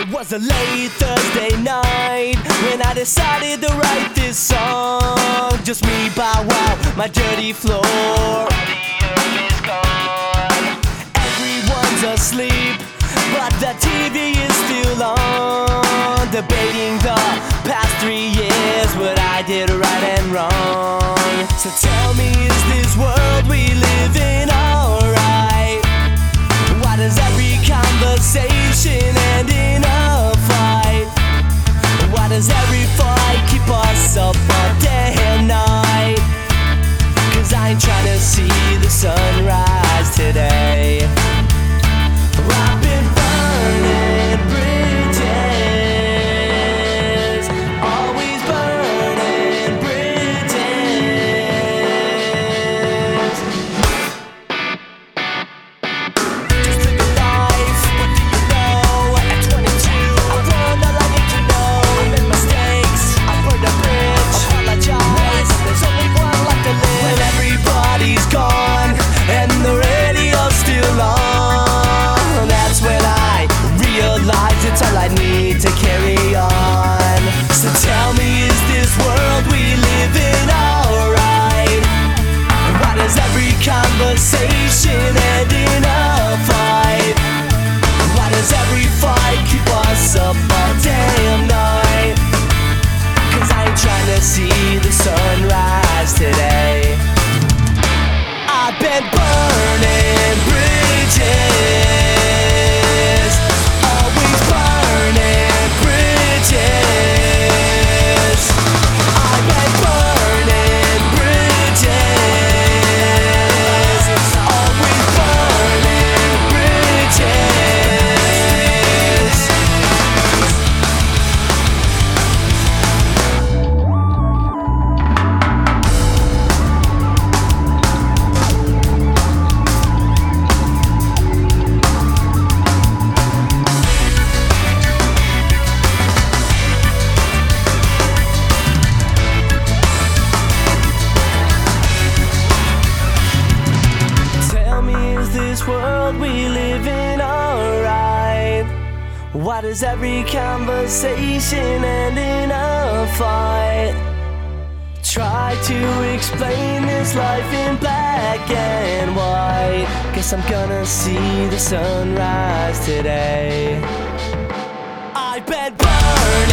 It was a late Thursday night when I decided to write this song. Just me, bow wow, my dirty floor. The is gone. Everyone's asleep, but the TV is still on. Debating the past three years, what I did right and wrong. So tell me, is this world we live in alright? Why does every conversation Why does every conversation end in a fight? Try to explain this life in black and white. Guess I'm gonna see the sunrise today. I've been bridges.